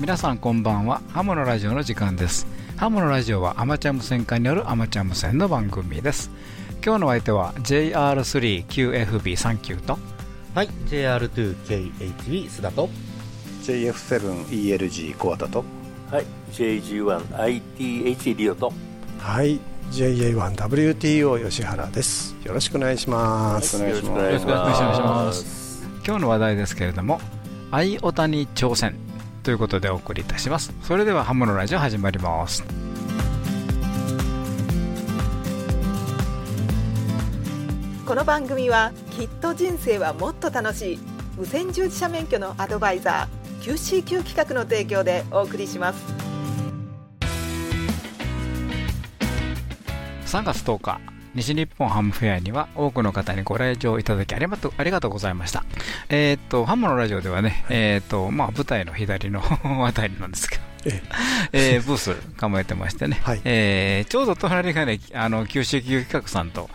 皆さんこんばんは。ハムのラジオの時間です。ハムのラジオはアマチュア無線化によるアマチュア無線の番組です。今日の相手は JR3QFB39 と。はい。JR2KHB 須田と。JF7ELG コアタと。はい。JG1ITH リオと。はい。JA1WTO 吉原です。よろしくお願いします、よろしくお願いします。今日の話題ですけれども愛オタに挑戦ということでお送りいたします。それではハムのラジオ始まります。この番組はきっと人生はもっと楽しい無線従事者免許のアドバイザー QCQ 企画の提供でお送りします。3月10日西日本ハムフェアには多くの方にご来場いただきありがとうありがとうございました。えー、っと、ハムのラジオではね、えー、っと、まあ、舞台の左の あたりなんですけど、えー、ブース構えてましてね、はい、えー、ちょうど隣がね、あの九州企画さんと、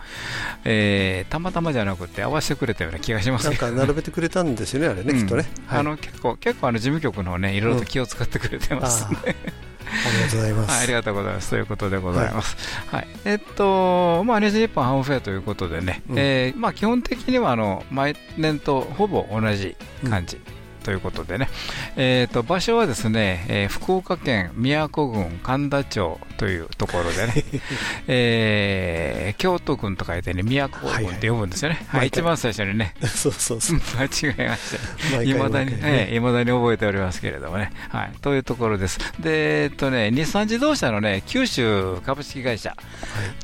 えー、たまたまじゃなくて合わせてくれたような気がしますなんか並べてくれたんですよね、あれね、うん、きっとね。はい、あの結構、結構あの事務局のね、いろいろと気を使ってくれてますね。うんありがとうございます。ありがとうございます。ということでございます。はい。はい、えっと、まあ、西日本ハムフェアということでね、うん、えー、まあ、基本的には、あの、毎年とほぼ同じ感じ。うんということでね、えー、と場所はですね、えー、福岡県宮古郡神田町というところでね、えー、京都郡と書いてね、宮古郡って呼ぶんですよね、はい、はい、一番最初にね、そうそうそう。間違えました、いまだに、ね、いまだに覚えておりますけれどもね、はい、というところです。で、えっとね、日産自動車のね、九州株式会社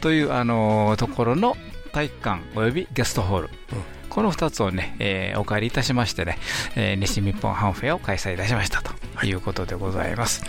という、あのところの体育館およびゲストホール。うんこの2つをね、えー、お借りいたしましてね、えー、西日本ハンフェアを開催いたしましたとい。うことでございます。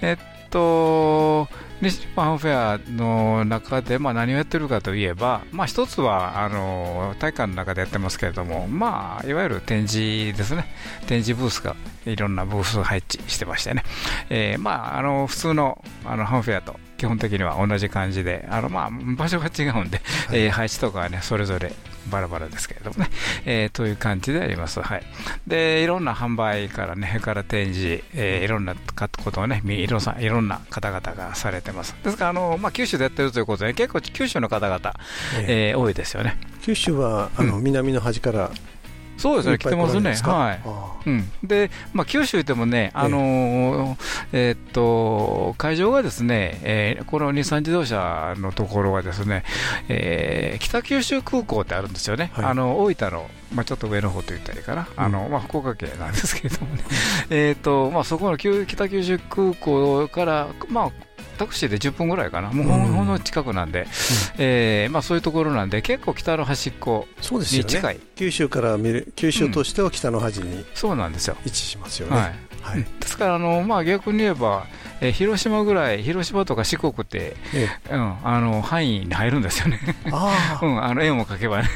えっと、西日本ハンフェアの中で、まあ、何をやってるかといえば、まあ、一つはあの体育館の中でやってますけれども、まあ、いわゆる展示ですね、展示ブースがいろんなブースを配置してましてね、えーまあ、あの普通のあのハンフェアと基本的には同じ感じで、あのまあ場所が違うんで、はい、えー、配置とかはね、それぞれバラバラですけれどもね、えー、という感じであります。はい。で、いろんな販売からね、から展示、えー、いろんなことをね、いろいろんな方々がされてます。ですから、あの、まあ、九州でやってるということで、結構九州の方々、えー、えー、多いですよね。九州は、あの、南の端からそうですね、来てますね、はい、うん、で、まあ、九州でもね、あのー、えー、っと会場がですね、えー、この日産自動車のところはですね、えー、北九州空港ってあるんですよね、はい、あの大分の、まあ、ちょっと上の方と言ったらいいかな、あのまあ、福岡県なんですけれどもね、えっとまあ、そこの北九州空港から、まあ、タクシーで10分ぐらいかな、もうほんの近くなんで、うん、えー、まあ、そういうところなんで、結構北の端っこに近い、ね、九州から見る、九州としては北の端に、うん、そうなんですよ。位置しますよね。はい。はい、ですからあの、まあ、逆に言えば、えー、広島ぐらい、広島とか四国って、ええ、うん、あの範囲に入るんですよね、あ うん、あの円を描けばね。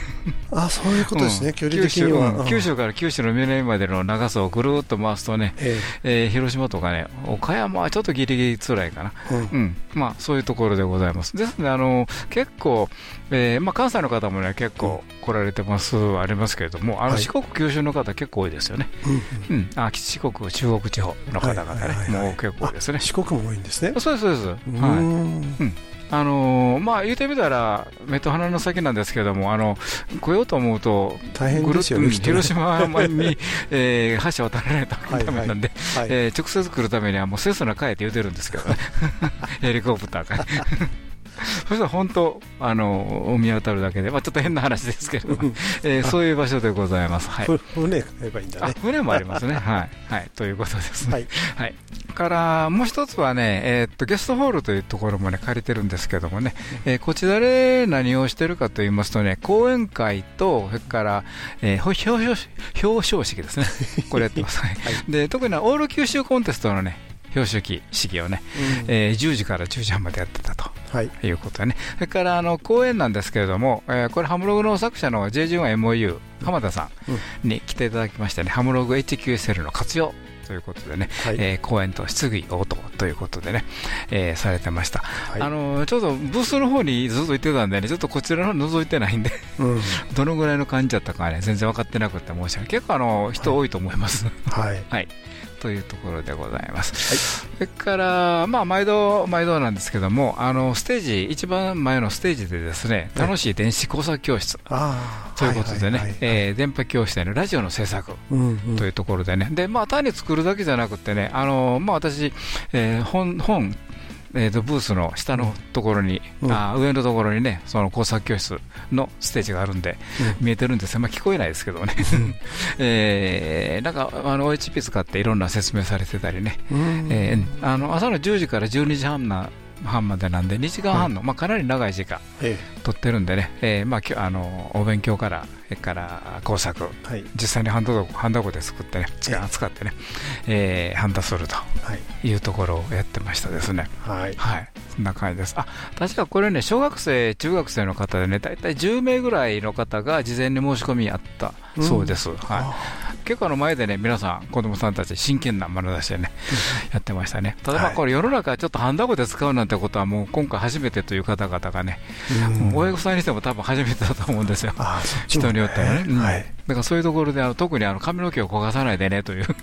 あそういうことですね、うん、距離的には、九州から九州の南までの長さをぐるっと回すとね、ええ。えー、広島とかね、岡山はちょっとギリギリ辛いかな、うん、うん、まあ、そういうところでございます。ですので、あの結構、えーまあ、関西の方もね、結構来られてます、ありますけれども、あの四国、九州の方、結構多いですよね、うん、うん、あ四国、中国地方の方々ね、もう結構ですね。四国も多いんですね。そうです、そうです。はい。うんあのー、まあ言うてみたら、目と鼻の先なんですけれども、あの来ようと思うと、大変ですよね、広島に、えー、橋渡られたためなんで、はいはい、えー、直接来るためには、もうセスナ帰って言うてるんですけどね、ヘリコプターから。そしたら本当、あの見当たるだけで、まあ、ちょっと変な話ですけれども、えー、そういう場所でございます。はい、船買えばいいんだね。船もありますね。はい、はい、ということですね。はい、はい、からもう一つはね、えー、っとゲストホールというところもね借りてるんですけどもね、えー、こちらで何をしてるかと言いますとね、講演会とそれから、えー、表彰表彰式ですね。これやってます。はい、で特にオール九州コンテストのね表彰式式をね、うん、えー、10時から10時半までやってたと、はい、いうことでね、それからあの講演なんですけれども、えー、これ、ハムログの作者の J1MOU、浜田さんに来ていただきましてね、ハムログ HQSL の活用ということでね、はい、えー、公演と質疑応答ということでね、えー、されてました、はい、あのちょっとブースの方にずっと行ってたんでね、ちょっとこちらの方覗いてないんでうん、どのぐらいの感じだったかね、全然分かってなくて申し訳ない、結構あの人多いと思います。はい、はいというところでございます。はい、それから、まあ、毎度、毎度なんですけども、あのステージ、一番前のステージでですね、楽しい電子工作教室。ということでね、電波教室でのラジオの制作。というところでね、でまあ、単に作るだけじゃなくてね、あのまあ、私、えー、本、本えー、とブースの下のところに、うん、あ上のところにね、その工作教室のステージがあるんで、うん、見えてるんです。が、まあ、聞こえないですけどね、えー、なんかあの OHP 使っていろんな説明されてたりね、うん、えー、あの朝の10時から12時半な半までなんで、2時間半の、まあ、かなり長い時間取ってるんでね、えーまあ、あのお勉強から、それから工作、はい、実際にハンドハンダゴで作ってね、使ってね、えー、ハンダするというところをやってましたですね。はい、はい、そんな感じです。あ確かこれね、小学生、中学生の方でね、大体10名ぐらいの方が事前に申し込みあったそうです。うん、はい。結構あの前でね、皆さん、子供さんたち、真剣な眼差しでね、やってましたね。ただこれ、世の中ちょっとハンダゴで使うなんてことは、もう今回初めてという方々がね、親御さんにしても多分初めてだと思うんですよ、人によってはね。はい、だからそういうところで、あの特にあの髪の毛を焦がさないでねという。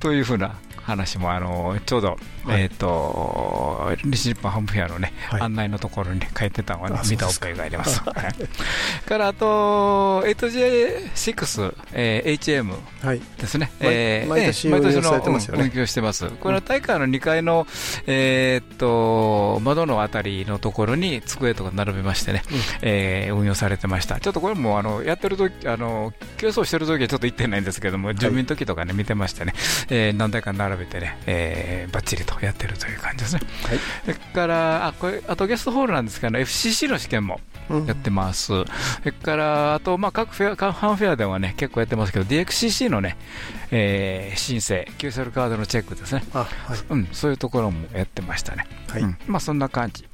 というふうな話も、あのちょうど、はい、えっ、ー、と、西日本ハムフェアのね、はい、案内のところに書いてたのを、ね、見た覚えがあります。からあと、8J6、えー、HM ですね、はい、えー、毎年毎年の運用してます。これは大会の2階の、えー、っと窓のあたりのところに机とか並べましてね、うん、えー、運用されてました。ちょっとこれもあのやってる時あの競争してる時はちょっと行ってないんですけども、住民の時とかね、見てましてね、えー、何台か並べてね、えー、ばっちりとやってるという感じですね。はい、それからあこれあとゲストホールなんですけど、FCC の試験もやってます。うん、それからあとまあ各フェア各ファンフェアではね結構やってますけど DXCC のね、えー、申請 QSL カードのチェックですね。はい、うん、そういうところもやってましたね。はい、うん、まあそんな感じ。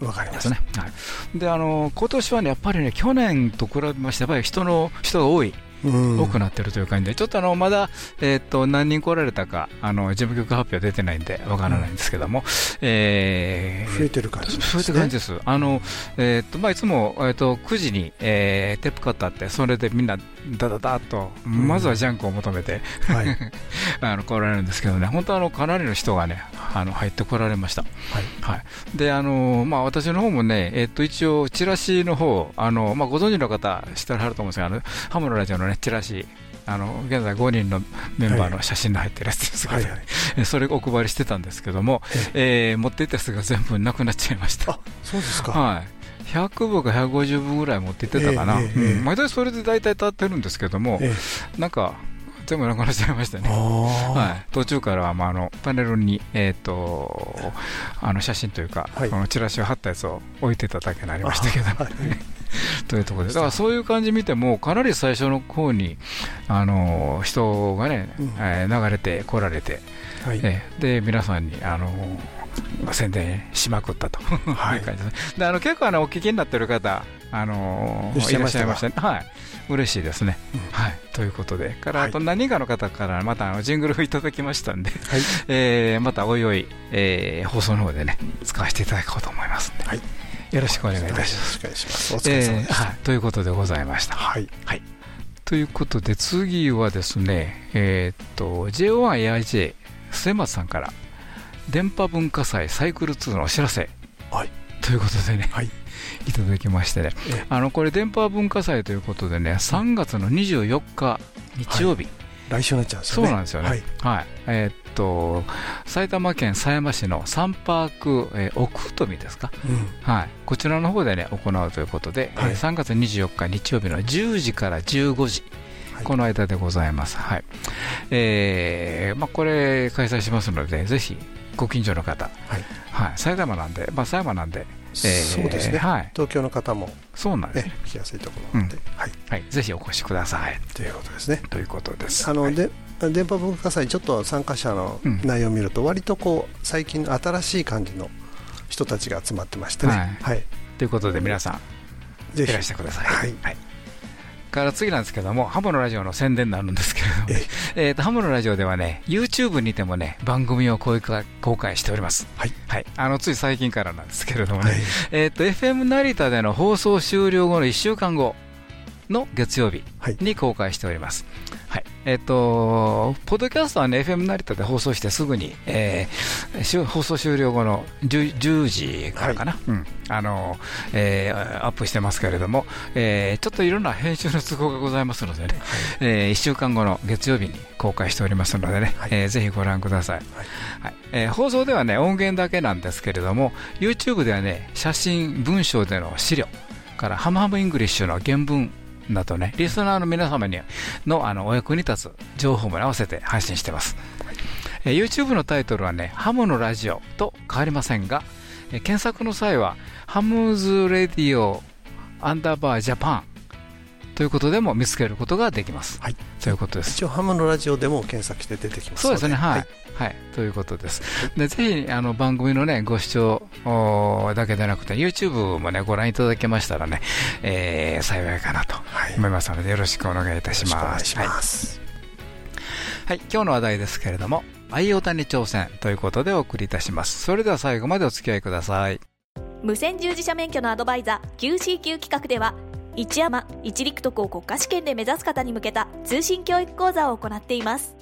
わかりますね。はい、であの今年はねやっぱりね去年と比べましてやっぱり人の人が多い。多くなってるという感じで、ちょっとあのまだ、えー、と何人来られたか、あの事務局発表出てないんでわからないんですけども、うん、えー、増えてる感じです、ね、増えてる感じです、あのえーとまあ、いつも、えー、と9時に、えー、テープカッターって、それでみんな、だだだと、まずはジャンクを求めて、はい、あの来られるんですけどね、本当あの、かなりの人がね、あの入ってこられました。はい。はい、であのまあ、私の方もね、えー、と一応、チラシの方あのまあご存知の方、知ってらはると思うんですが、あのハムのラジオの、ね、チラシ、あの現在5人のメンバーの写真の入ってるやつですけど、はいはい。はい、それをお配りしてたんですけども、ええ。ー、持っていったやつが全部なくなっちゃいました。そうですか、はい。100部か150部ぐらい持っていってたかな、毎年それで大体立ってるんですけども、えー、なんか全部なくなっちゃいましたね、はい、途中からは、まあ、あのパネルに、えーと、あの写真というか、はい、このチラシを貼ったやつを置いてただけになりましたけど、はい。というところで、だからそういう感じ見ても、かなり最初の方にあの人がね、うん、えー、流れてこられて、はい、えー、で皆さんにあの宣伝しまくったと。い。う感じです、であの結構あのお聞きになってる方、あのいらっしゃいましたね。はい嬉しいですね、うん、はい。ということで、からあと何人かの方からまたあのジングルをいただきましたんで、はい、えー、またおいおい、えー、放送の方でね、使わせていただこうと思いますんで、はい、よろしくお願いいたします。お願いします。お疲れ様です、えー、はい。ということでございました。はい。はい。ということで、次はですね、えー、っと、JO1AIJ、末松さんから、電波文化祭サイクル2のお知らせ。はい。ということでね、はい。いただきましてね、あのこれ、電波文化祭ということでね、3月の24日日曜日、はい来週になっちゃうんですよね。そうなんですよね。はい。はい、えー、っと埼玉県狭山市のサンパーク、えー、奥富ですか、うん、はい。こちらの方でね行うということで、はい、3月24日日曜日の10時から15時。この間でございます。はい。えー、まあこれ開催しますので、ぜひご近所の方、はい、はい、埼玉なんで、まあ狭山なんで、えー、そうですね、はい、東京の方もそうなんです、ね、来やすいところなので、うん。はい。はい、ぜひお越しください。ということですね。ということです。あの、で電波文化祭、ちょっと参加者の内容を見ると、割とこう最近、新しい感じの人たちが集まってましてね。はい。ということで、皆さん、ぜひ。いらしてください。はいから次なんですけども、ハムのラジオの宣伝になるんですけれども、えーと、ハムのラジオではね、YouTube にてもね、番組を公開しております。はい。はい。あの、つい最近からなんですけれどもね、はい、えっと、FM 成田での放送終了後の1週間後の月曜日に公開しております。はい。えっ、ー、と、ポッドキャストはね、FM 成田で放送してすぐに、えー、放送終了後の 10, 10時からかな、はい、うん、あの、えー、アップしてますけれども、えー、ちょっといろんな編集の都合がございますのでね、はい、えー、1週間後の月曜日に公開しておりますのでね、はい、えー、ぜひご覧ください。はい。はい。えー、放送ではね、音源だけなんですけれども、YouTube ではね、写真、文章での資料、からハムハムイングリッシュの原文などね、リスナーの皆様にのあのお役に立つ情報も合わせて配信しています。えー、YouTube のタイトルはね、ハムのラジオと変わりませんが、えー、検索の際は、ハムズレディオアンダーバージャパンということでも見つけることができます。はい、ということです。一応ハムのラジオでも検索して出てきますそうですね、はい。はい、はい、ということです。でぜひあの番組のねご視聴だけでなくて YouTube もねご覧いただけましたらね、えー、幸いかなと思いますので、よろしくお願いいたします。はい、はい、今日の話題ですけれども、愛オタに挑戦ということでお送りいたします。それでは最後までお付き合いください。無線従事者免許のアドバイザー QCQ 企画では一山一陸徳を国家試験で目指す方に向けた通信教育講座を行っています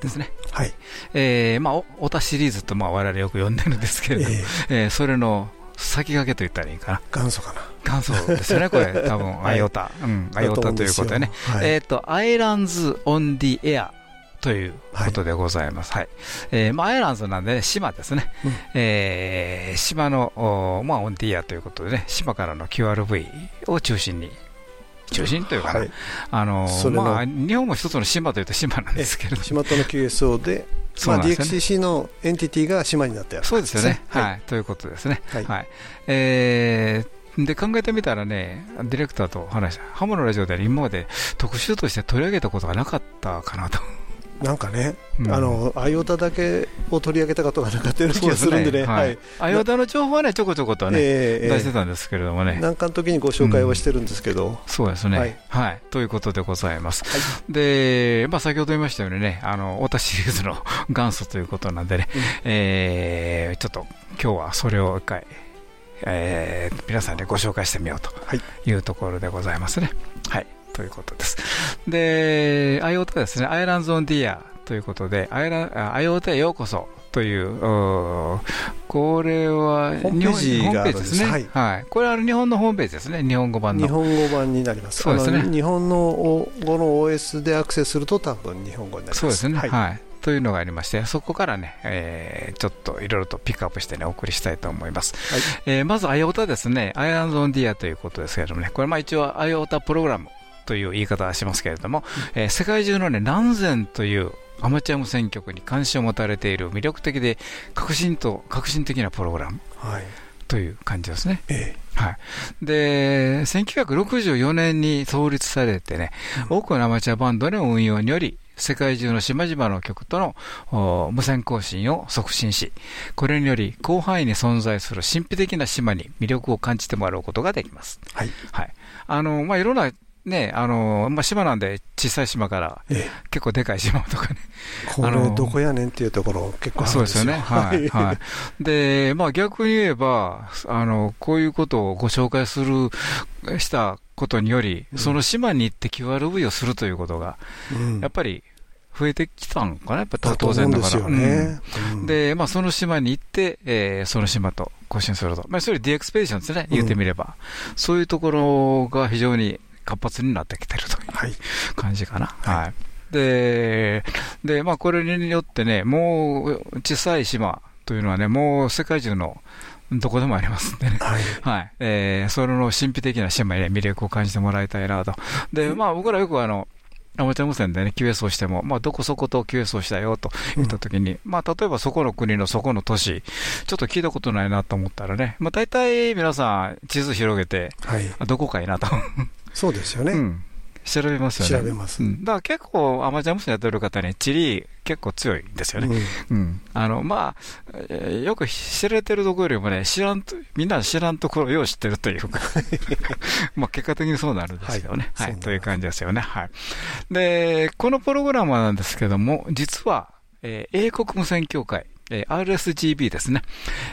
ですね。はい。えー、まあ、 OTA シリーズと、まあ、我々よく呼んでるんですけれども、えー、えー、それの先駆けと言ったらいいかな。元祖かな。元祖ですよね、これ、多分、IOTA。うん、 IOTA ということでね。はい、えっ、と、 Islands On The Air。ということでございます。はい。はい、えー、まあ、アイランズなんで、ね、島ですね。うん、えー、島の、まあ、オンディアということでね、島からの QRV を中心に中心というか、はい、あのまあ、日本も一つの島というと島なんですけれど島との QSO で、まあ、DXCC のエンティティが島になってやる。そうですよね、はい、ということですね。はい。はい。えー、で考えてみたらね、ディレクターと話した、ハムのラジオで今まで特集として取り上げたことがなかったかなと。なんかね、うん、あの、アイオタだけを取り上げたことがなかったような気がするんでね、はい。アイオタの情報はね、ちょこちょことはね、えー、出してたんですけれどもね。なんかの時にご紹介はしてるんですけど。うん、そうですね、はい、はい。ということでございます。はい、で、まあ先ほど言いましたようにね、あの、オタシリーズの 元祖ということなんでね、うん、えー、ちょっと今日はそれを一回、えー、皆さんにご紹介してみようというところでございますね。はい。ということです。で、IOTA ですね、 Islands On The Air ということで、アイラ IOTA へようこそという、これは日本ホームページですね。はい、はい、これは日本のホームページですね、日本語版の。日本語版になります。そうですね。日本の語の OS でアクセスすると多分日本語になります。そうですね。はい、はいというのがありまして、そこからね、えー、ちょっといろいろとピックアップしてね、お送りしたいと思います。はい、えー、まず、 IOTA ですね、 Island On The Air ということですけれどもね、これ、まあ一応、 IOTA プログラムという言い方はしますけれども、うん、えー、世界中のね、何千というアマチュア無線局に関心を持たれている魅力的で革新と革新的なプログラム、はい、という感じですね。ええはい、で1964年に創立されてね、うん、多くのアマチュアバンドの運用により、世界中の島々の局との無線更新を促進し、これにより広範囲に存在する神秘的な島に魅力を感じてもらうことができます。はい。はい。あの、まあ、いろんなね、あのまあ、島なんで、小さい島から、結構でかい島とかね、これ、どこやねんっていうところ、結構そうですよね、はい、はい、でまあ、逆に言えばあの、こういうことをご紹介するしたことにより、うん、その島に行って QRV をするということが、うん、やっぱり増えてきたんかな、やっぱ当然だから。ね。うん、で、まあ、その島に行って、えー、その島と更新すると。まあ、それ DX ペディションですね、言ってみれば。そういうところが非常に活発になってきてるという感じかな。はい、はい。で、で、まあ、これによってね、もう小さい島というのはね、もう世界中のどこでもありますんでね、はい、はい、えー、それの神秘的な島に、ね、魅力を感じてもらいたいなと。で、まあ、僕らよくあの、アマチュア無線でね、QS をしても、まあ、どこそこと QS をしたよと言ったときに、うん、まあ、例えばそこの国のそこの都市、ちょっと聞いたことないなと思ったらね、まあ、大体皆さん、地図広げて、はい、どこかいなと。そうですよね。うん調べますよね。調べます。うん、だから結構、アマチュア無線やってる方に、地理結構強いんですよね。うん。うん、あの、まあ、えー、よく知られてるところよりもね、知らんと、みんな知らんところをよう知ってるというか まあ結果的にそうなるんですけどね。はい。はい、という感じですよね。はい。で、このプログラムなんですけども、実は、えー、英国無線協会、えー、RSGB ですね。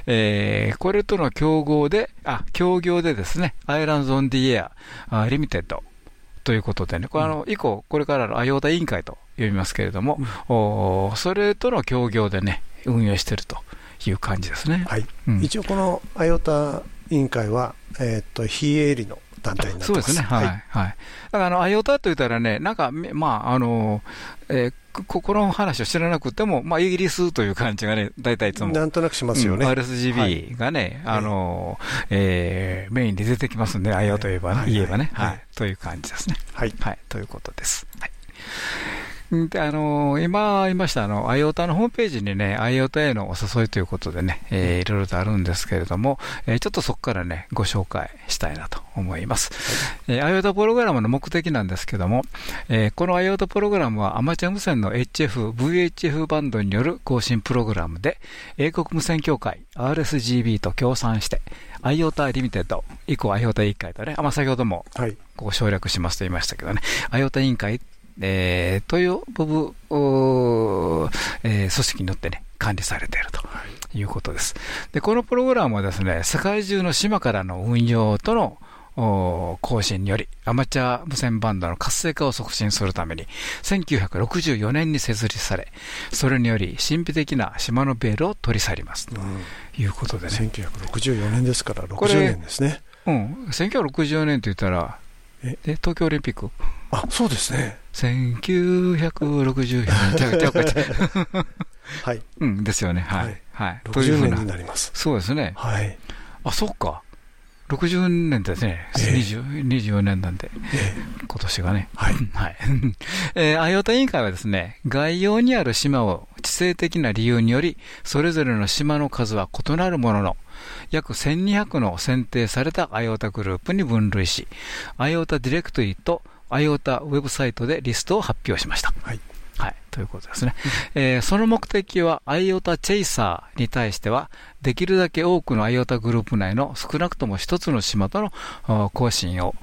えー、これとの競合で、あ、協業でですね、 Islands On The Air Limited ということでね、これあの、以降、これからの IOTA 委員会と呼びますけれども、うん、おそれとの協業でね、運営しているという感じですね。はい。うん、一応このアヨタ委員会は、えー、っと、非営利の団体になってます。そうですね。はい。はい。はい、だからあの、アヨタと言ったらね、なんか、まあ、あの、えー、ここの話を知らなくても、まあ、イギリスという感じがね、大体いつも。なんとなくしますよね。うん、RSGB がね、はい、あの、えー、メインで出てきますんで、あよといえばね、言えばね、はい、という感じですね。はい。はい、ということです。はい。で、あのー、今言いました、あの、IOTA のホームページにね、IOTA へのお誘いということでね、えー、いろいろとあるんですけれども、えー、ちょっとそこからね、ご紹介したいなと思います。はい、えー、IOTA プログラムの目的なんですけども、えー、この IOTA プログラムはアマチュア無線の HF、VHF バンドによる更新プログラムで、英国無線協会 RSGB と協賛して、IOTA リミテッド、以降 IOTA 委員会とね、まあ、先ほども、こう省略しますと言いましたけどね、IOTA 委員会えー、という部分、えー、組織によってね、管理されているということです。で、このプログラムはですね、世界中の島からの運用との更新により、アマチュア無線バンドの活性化を促進するために、1964年に設立され、それにより神秘的な島のベールを取り去ります。ということでね。1964年ですから、60年ですね。うん、1964年と言ったら、え東京オリンピック？あそうですね。1964年。はい。うん、ですよね。はい。はい。60年になります。そうですね。はい。あ、そっか。60年ですね。えー、24年なんで、えー、今年がね。はい。はい。えー、アイオタ委員会はですね、概要にある島を地政的な理由により、それぞれの島の数は異なるものの、約1200の選定されたアイオタグループに分類し、アイオタディレクトリとアイオタウェブサイトでリストを発表しました。はい。はい。ということですね。えー、その目的は、アイオタチェイサーに対しては、できるだけ多くのアイオタグループ内の少なくとも一つの島との更新を、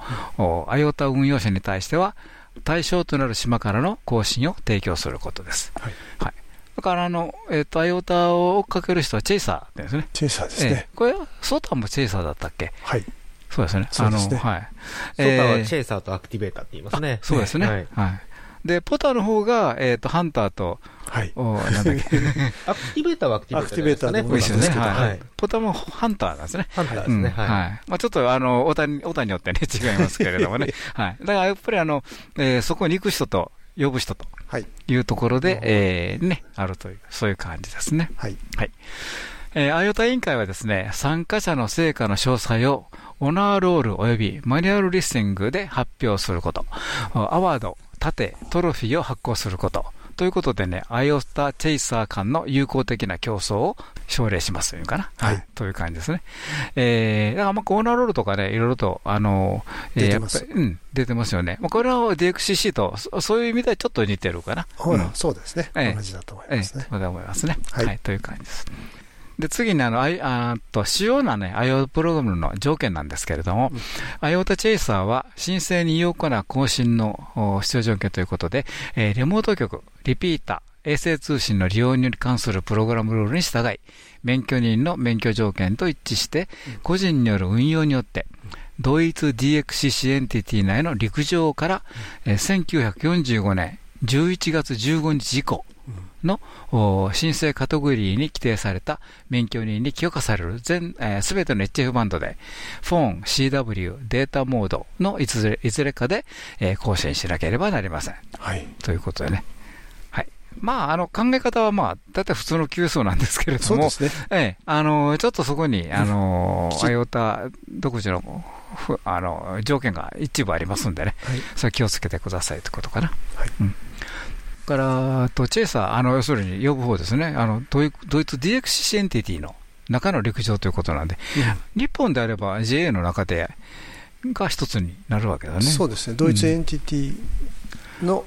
アイオタ運用者に対しては、対象となる島からの更新を提供することです。はい。はいだからあの、えっ、ー、と、アイオタを追っかける人はチェイサーですね。チェイサーですね。えー、これ、ソータもチェイサーだったっけ？はい。そうですね。そうですね。はい。ソータはチェイサーとアクティベーターって言いますね。そうですね。はい。はい、で、ポタの方が、えっ、ー、と、ハンターと、はい。おなんだっけ。アクティベーターはアクティベーター、ね。アクティベーターでもいいですよね。はい。ポタもハンターなんですね。ハンターですね。はい。まあちょっと、あの、オタに、オタによってね、違いますけれどもね。はい。だからやっぱりあの、えー、そこに行く人と、呼ぶ人というところで、はい、えー、ね、あるという、そういう感じですね。はい。はい。えー、アイオタ委員会はですね、参加者の成果の詳細を、オナーロール及びマニュアルリスティングで発表すること、アワード、盾、トロフィーを発行すること、ということでね、アイオタチェイサー間の友好的な競争を奨励しますというかな。はい。という感じですね。えー、だからまあコーナーロールとかね、いろいろと、あの、出てます。うん、出てますよね。まあ、これは DXCC と、そういう意味ではちょっと似てるかな。うん、そうですね。同じだと思いますね。ええ、そうだと思いますね。はい、という感じです。で、次にあの、ああと、主要なね、IO プログラムの条件なんですけれども、うん、IOTA チェイサーは申請に有効な交信の必要条件ということで、えー、リモート局、リピーター、衛星通信の利用に関するプログラムルールに従い、免許人の免許条件と一致して、個人による運用によって、同一 DXCC エンティティ内の陸上から、1945年11月15日以降、の申請カテゴリーに規定された免許人に許可される全、す、えー、べ、ての HF バンドで、フォン、CW、データモードのいずれいずれかで、えー、更新しなければなりません。はい。ということでね。はい。まあ、あの考え方は、まあ、だいたい普通の急走なんですけれども、ねええ、あのちょっとそこに、あのアイオタ独自のあの条件が一部ありますんでね、はい、それ気をつけてくださいということかな。はいうんからとチェイサー、あの要するに呼ぶ方ですね、あのドイドイツ DXC エンティティの中の陸上ということなんで、うん、日本であれば JA の中でが一つになるわけだね。そうですね、同一エンティティの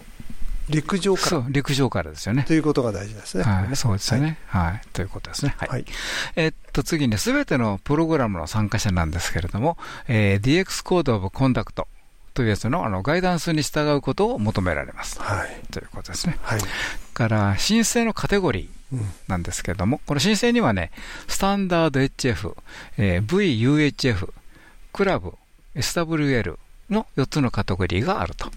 陸上から。そう、陸上からですよね。ということが大事ですね。はい、そうですよね。はい、ということですね。はい。はい、えー、っと、次に、すべてのプログラムの参加者なんですけれども、えー、DX Code of Conductというやつのあのガイダンスに従うことを求められます。はい。ということですね。はい。から、申請のカテゴリーなんですけれども、うん、この申請にはね、スタンダード HF、えー、VUHF、クラブ、SWL、の4つのカテゴリーがあると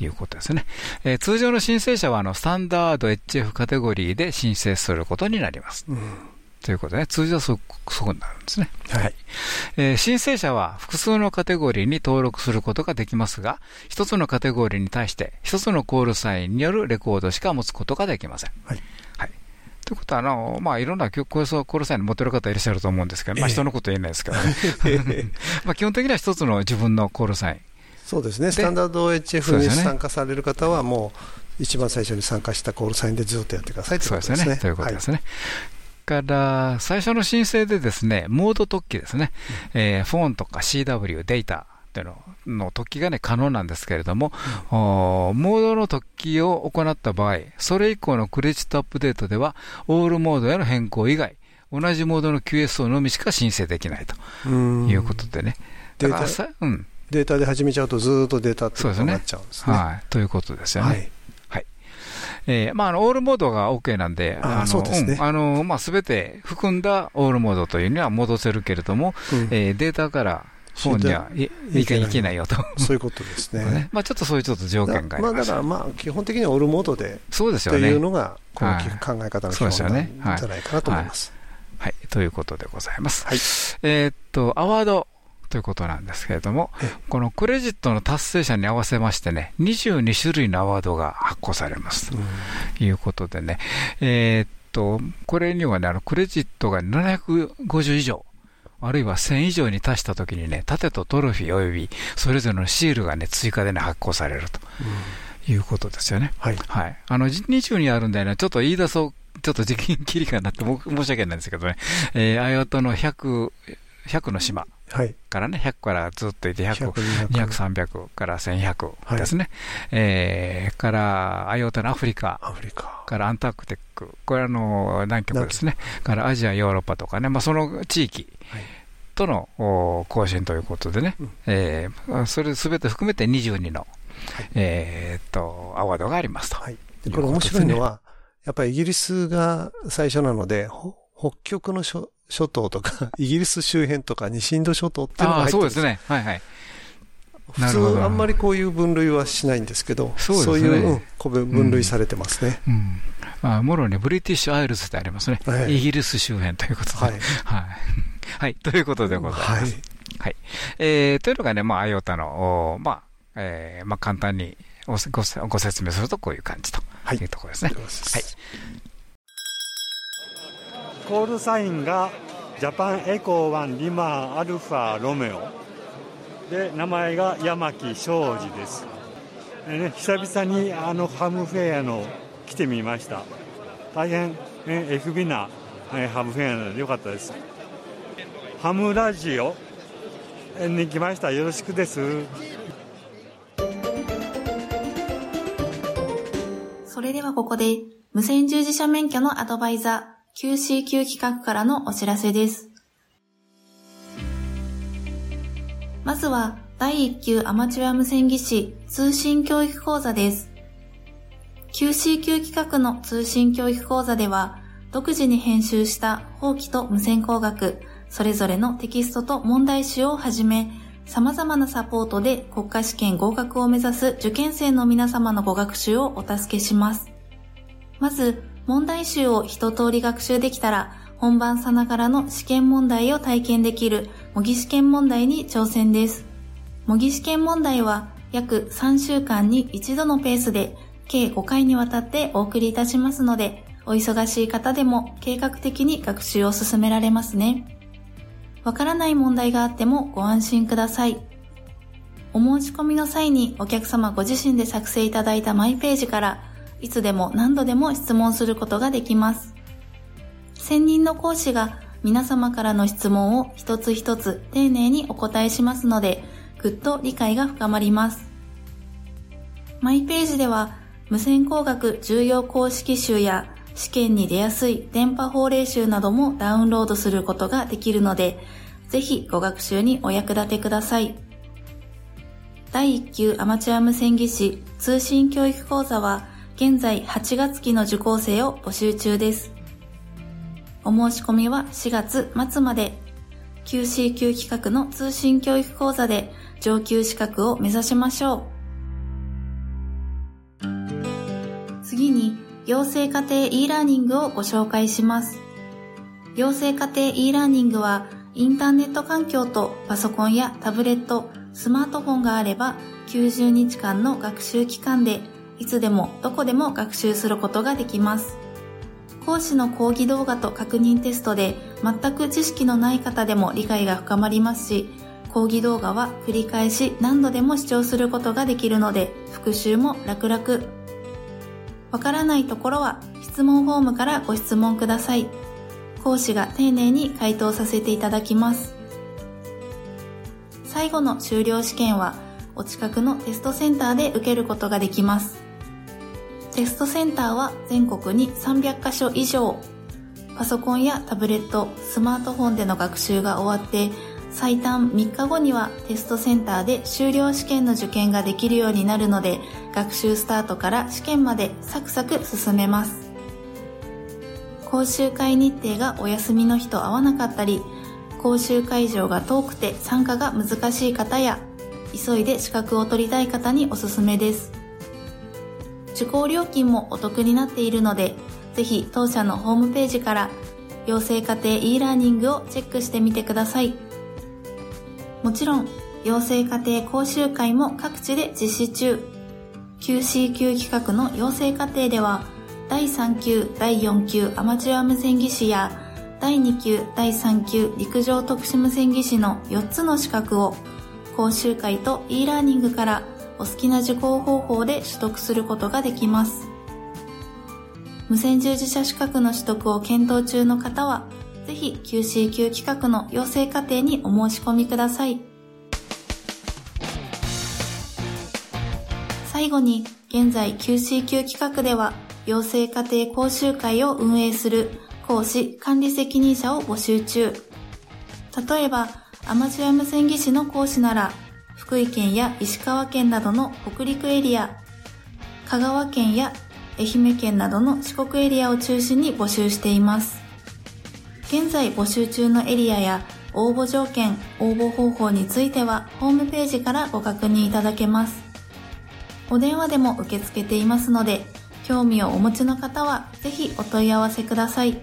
いうことですね。はい、えー、通常の申請者はあのスタンダード HF カテゴリーで申請することになります。うん、ということで、ね、通常はそそこになるんですね。はい、えー、申請者は複数のカテゴリーに登録することができますが、1つのカテゴリーに対して1つのコールサインによるレコードしか持つことができません。はいということは、あの、まあ、いろんなコールサイン持ってる方いらっしゃると思うんですけど、まあ、人のこと言えないですけどね。まあ、基本的には一つの自分のコールサインそうですね、スタンダード HF に参加される方は、もう一番最初に参加したコールサインでずっとやってくださいということですね。ということですね。から、最初の申請でですね、モード特記ですね、うん、えー、フォンとか CW、データっていうのの特記がね、可能なんですけれども、うん、モードの特記を行った場合、それ以降のクレジットアップデートでは、オールモードへの変更以外、同じモードの QSO のみしか申請できないということでね。だからさ、うん。データで始めちゃうと、ずっとデータってなっちゃうんですね。はい、ということですよね。はいはいえーまあ、あのオールモードが OK なんで、あそうですね。あのまあ、すべて含んだオールモードというには戻せるけれども、うん、えー、データからフォンにはいけいけないよと。そういうことですね。ねまあ、ちょっとそういうちょっと条件がありまあ、だからまあ、基本的にはオールモードで、そうですよね。というのが、この考え方の基本なんじゃないかなと思います。はい、ということでございます。はい、えっと、アワードということなんですけれども、このクレジットの達成者に合わせましてね、22種類のアワードが発行されます。ということでね、えー、っと、これにはね、あの、クレジットが750以上、あるいは1000以上に達したときにね、盾とトロフィー及び、それぞれのシールがね、追加でね、発行されると。いうことですよね。はい。はい。あの、20にあるんだよね、ちょっと言い出そう、ちょっと時期切りかなって申し訳ないんですけどね、えー、アヨトの100、100の島。からね、100からずっといて100、200、300から1100ですね。はい、えー、から、アイオタのアフリカ、アフリカ。からアンタークテック、これあの南極ですね、からアジア、ヨーロッパとかね、まあ、その地域。との更新ということでね、うん、えー、それすべて含めて22の、はい、えー、とアワードがありますと、はい、これ面白いのは、やっぱりイギリスが最初なので、北極の諸島とか、イギリス周辺とか西インド諸島っていうのが入ってるんですそうですね。はいはい。普通あんまりこういう分類はしないんですけど、そう、ね,、いう、うん、分類されてますね。うん、まあ、もろに British Isles でありますね、はい、イギリス周辺ということで。はい。はい。はい、ということでございます。はい。はい、えー、というのがね、まあ、 IOTA の、まあ、えー、まあ、簡単にごご説明するとこういう感じというところですね。はい。コールサインがジャパンエコーワンリマーアルファロメオ。で名前が山木昌司です。で、ね、久々にあのハムフェアの来てみました。大変、ね、F ビな、えハムフェアなのでよかったです。ハムラジオに来ました。よろしくです。それではここで無線従事者免許のアドバイザー。QCQ 企画からのお知らせです。まずは、第1級アマチュア無線技師通信教育講座です。QCQ 企画の通信教育講座では、独自に編集した法規と無線工学、それぞれのテキストと問題集をはじめ、様々なサポートで国家試験合格を目指す受験生の皆様のご学習をお助けします。まず、問題集を一通り学習できたら、本番さながらの試験問題を体験できる模擬試験問題に挑戦です。模擬試験問題は約3週間に一度のペースで計5回にわたってお送りいたしますので、お忙しい方でも計画的に学習を進められますね。わからない問題があってもご安心ください。お申し込みの際にお客様ご自身で作成いただいたマイページからいつでも何度でも質問することができます。専任の講師が皆様からの質問を一つ一つ丁寧にお答えしますので、ぐっと理解が深まります。マイページでは無線工学重要公式集や試験に出やすい電波法令集などもダウンロードすることができるので、ぜひご学習にお役立てください。第1級アマチュア無線技師通信教育講座は現在8月期の受講生を募集中です。お申し込みは4月末まで QC 級企画の通信教育講座で上級資格を目指しましょう。次に、養成家庭 e ラーニングをご紹介します。養成家庭 e ラーニングは、インターネット環境とパソコンやタブレット、スマートフォンがあれば、90日間の学習期間でいつでもどこでも学習することができます。講師の講義動画と確認テストで全く知識のない方でも理解が深まりますし、講義動画は繰り返し何度でも視聴することができるので復習も楽々。わからないところは質問フォームからご質問ください。講師が丁寧に回答させていただきます。最後の修了試験はお近くのテストセンターで受けることができます。テストセンターは全国に300カ所以上。パソコンやタブレット、スマートフォンでの学習が終わって、最短3日後にはテストセンターで修了試験の受験ができるようになるので、学習スタートから試験までサクサク進めます。講習会日程がお休みの日と合わなかったり、講習会場が遠くて参加が難しい方や、急いで資格を取りたい方におすすめです。受講料金もお得になっているので、ぜひ当社のホームページから養成家庭 e ラーニングをチェックしてみてください。もちろん、養成家庭講習会も各地で実施中。QC 級企画の養成課程では、第3級、第4級アマチュア無線技師や、第2級、第3級陸上特殊無線技師の4つの資格を、講習会と e ラーニングからお好きな受講方法で取得することができます。無線従事者資格の取得を検討中の方は、ぜひ QC 級企画の養成課程にお申し込みください。最後に、現在 QC 級企画では、養成課程講習会を運営する講師管理責任者を募集中。例えば、アマチュア無線技師の講師なら、福井県や石川県などの北陸エリア、香川県や愛媛県などの四国エリアを中心に募集しています。現在募集中のエリアや応募条件、応募方法についてはホームページからご確認いただけます。お電話でも受け付けていますので、興味をお持ちの方はぜひお問い合わせください。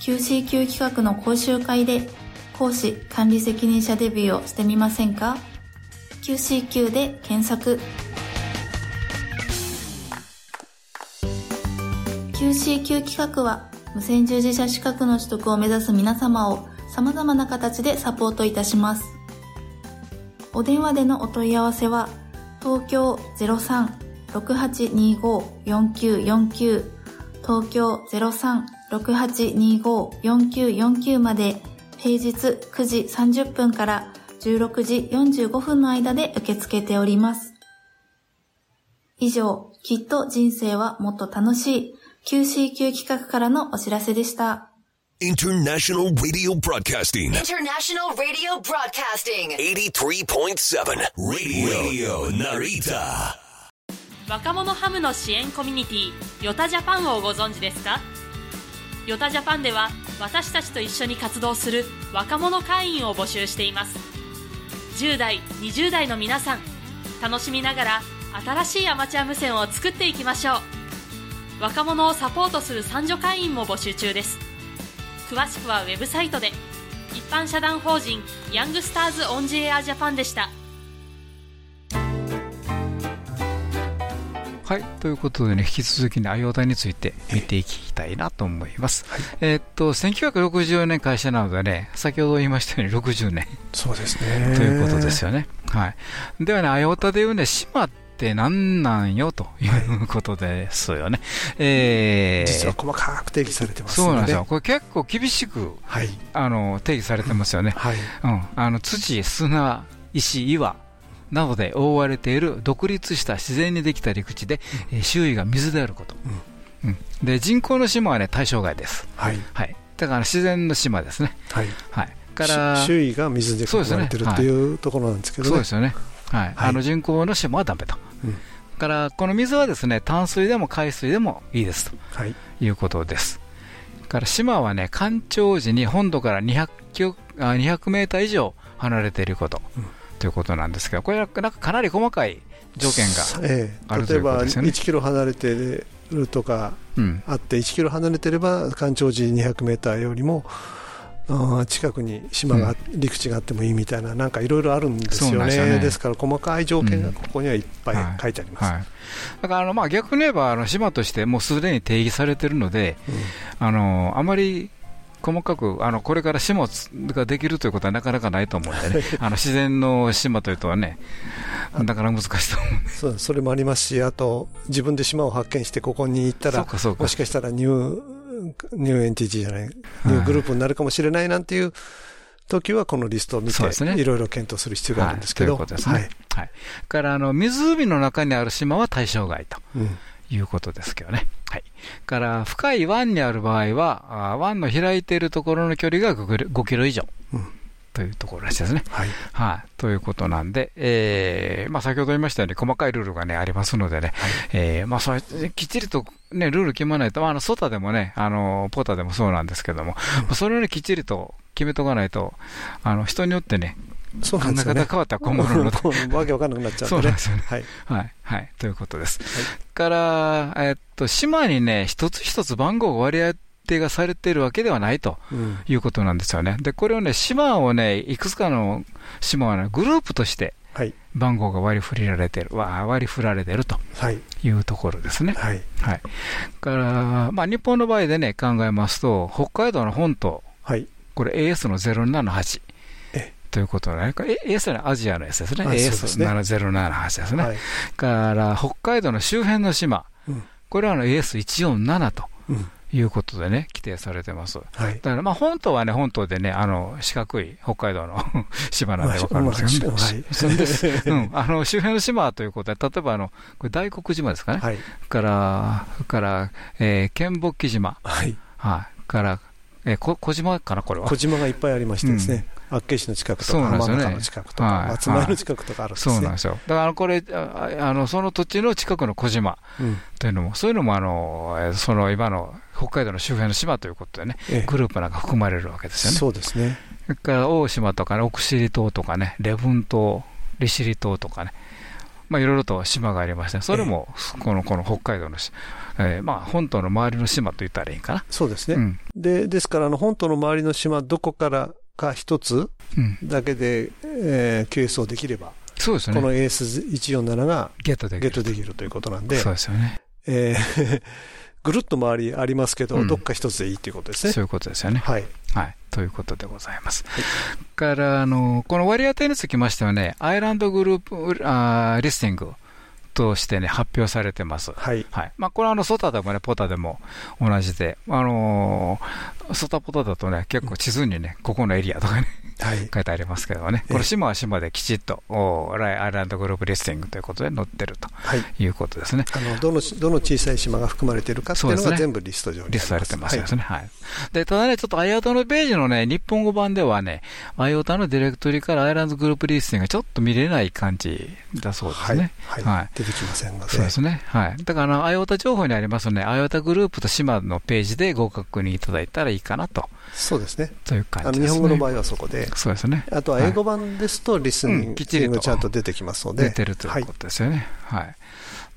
QC 級企画の講習会で講師管理責任者デビューをしてみませんか？QCQ で検索 QCQ 企画は無線従事者資格の取得を目指す皆様を様々な形でサポートいたします。お電話でのお問い合わせは東京03-6825-4949東京03-6825-4949まで平日9時30分から16時45分の間で受け付けております。以上、きっと人生はもっと楽しい QCQ 企画からのお知らせでした。International Radio Broadcasting. International Radio Broadcasting. 83.7 Radio Narita. 若者ハムの支援コミュニティヨタジャパンをご存知ですか？ヨタジャパンでは私たちと一緒に活動する若者会員を募集しています10代20代の皆さん楽しみながら新しいアマチュア無線を作っていきましょう。若者をサポートする三女会員も募集中です。詳しくはウェブサイトで。一般社団法人ヤングスターズオンジエアジャパンでした。はい、ということでね、引き続きね、アヨタについて見ていきたいなと思います。はい、えー、っと、1964年会社なのでね、先ほど言いましたように60年。そうですね。ということですよね。はい。ではね、アヨタでいうね、島って何なんよということですよね。えー、実は細かく定義されてます、ね、そうなんですよ。これ結構厳しく、はい、あの定義されてますよね。はい。うん。あの土、砂、石、岩、などで覆われている独立した自然にできた陸地で、うん、周囲が水であること、うん、うん、で人工の島は、ね、対象外です、はい。はい、だから自然の島ですね、はい。はい、から周囲が水で囲まれてるっていうところなんですけどね、そうですよね、はい、あの人工の島はだめと、うん、からこの水はですね淡水でも海水でもいいですと、はい、いうことです。から島はね、干潮時に本土から200キロあ200メーター以上離れていること、うんということなんですけど、これはなんかかなり細かい条件が。例えば1キロ離れてるとかあって、1キロ離れてれば、干潮時200メーターよりも、近くに島が、陸地があってもいいみたいな、なんかいろいろあるんですよね、ね。ですから細かい条件がここにはいっぱい書いてあります、はい。はい、だからあのまあ逆に言えば、あの島としてもうすでに定義されているので、うん、あのあまり細かくあのこれから島ができるということはなかなかないと思うんでね、あの自然の島というとはね、なかなか難しいと思うんで。そうそれもありますし、あと自分で島を発見して、ここに行ったら、もしかしたら new new entity じゃない、 new group になるかもしれないなんていう。時はこのリストを見て、いろいろ検討する必要があるんですけど、はい、ということです。ね。はい。からあの湖の中にある島は対象外と。うんいうことですけどね。はい。から深い湾にある場合は、湾の開いているところの距離が 5, 5キロ以上。うんというところらしいですね。はい。はい、ということなんで、えー、まあ先ほど言いましたように細かいルールがね、ありますのでね、はい、えー、まあそれ、きっちりとね、ルール決まらないと、まああの、ソタでもね、あの、ポタでもそうなんですけども、うん、それをね、きっちりと決めとかないと、あの、人によってね、そうなんですよね。考え方変わったら困るので。わけわかんなくなっちゃう、ね、そうなんですよね。はい。はい。はい。ということです。はい、から、えっと、島にね、一つ一つ番号割り当てがされているわけではないということなんですよね。うん、で、これをね、島をね、いくつかの島はね、グループとして、番号が割り振られてる、割り振られてるというところですね。はい。はい。から、まあ、日本の場合でね、考えますと、北海道の本島、はい。これ AS の078。ということね。AS はアジアのやつですね。AS7078 ですね。はい、から北海道の周辺の島、うん、これはの AS147 と。いうことでね、規定されてます。はい、だから、まあ、本島はね、本島でね、あの、四角い北海道の 島なんでわかるんですけど、はい、そうです。うん、あの、周辺の島ということで、例えば、あの、これ大黒島ですかね。はい。から、から、えー、剣木島。はい。はい。から、えー、こ小島かな、これは。小島がいっぱいありましてですね。厚岸の近くとか、浜中の近くとか、松前の近くとかあるんですね。そうなんですよ。だからこれ、あのその土地の近くの小島というのも、そういうのもあの、その今の北海道の周辺の島ということでね、グループなんか含まれるわけですよね。そうですね。それから大島とかね、奥尻島とかね、礼文島、利尻島とかね、まあ、いろいろと島がありまして、それもこのこの北海道の、えー、まあ本島の周りの島と言ったらいいかな。そうですね。うん、でですからあの、本島の周りの島、どこからか一つだけで、うん、えー、QS できれば、そうですね、この AS147 がゲットできるということなんで、そうですよね。えー ぐるっと周りありますけど、うん、どっか一つでいいということですね。そういうことですよね。はい。はい。ということでございます。はい、から、あの、この割り当てにつきましてはね、アイランドグループあーリスティングとしてね、発表されてます。はい。はい。まあ、これはあの、ソタでもね、ポタでも同じで、あのー、ソタポタだとね、結構地図にね、ここのエリアとかね、はい、書いてありますけどね、これ、島は島できちっとライアイランドグループリスティングということで載ってるということですね、はい、あのどのどの小さい島が含まれているかっていうのが全部リスト上にリストされてます。よね、はい、でただね、ちょっとアイオタのページのね、日本語版ではね、アイオタのディレクトリからアイランドグループリスティングがちょっと見れない感じだそうですね。はい、はい、出てきませんので。そうですね。はい。だから、アイオタ情報にありますので、アイオタグループと島のページでご確認いただいたらいいかなと。そうですね。という感じです、ね、日本語の場合はそこで。そうですね。あとは英語版ですと、リスニング、うん、きっちりとちゃんと出てきますので。出てるということですよね。はい、はい